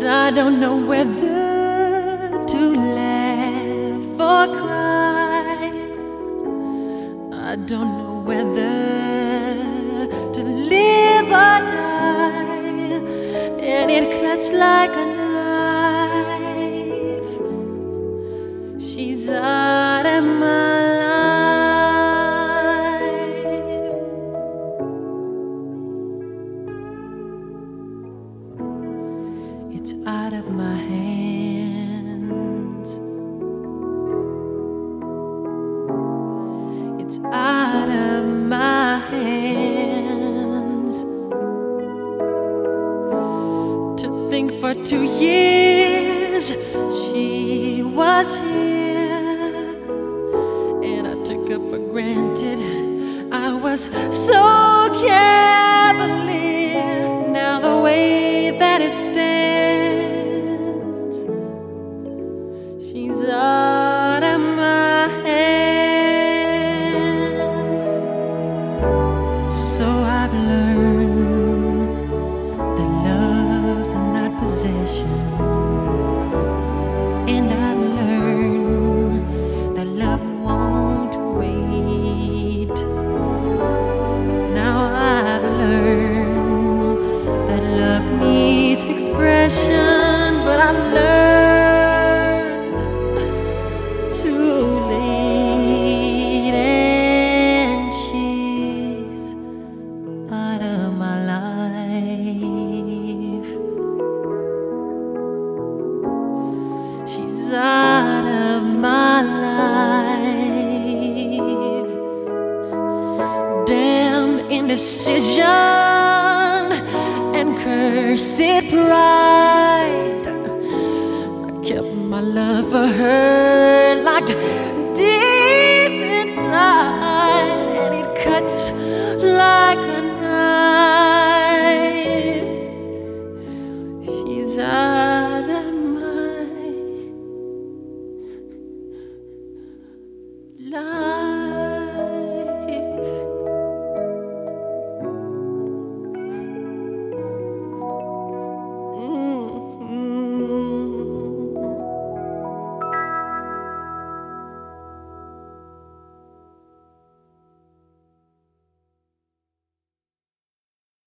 And I don't know whether to laugh or cry. I don't know whether to live or die. And it cuts like a knife. She's out of my It's out of my hands. It's out of my hands. To think for two years she was here, and I took her for granted. I was so cavalier. Expression, but I learned too late, and she's out kept my love for her locked deep inside, and it cuts like a knife. She's out.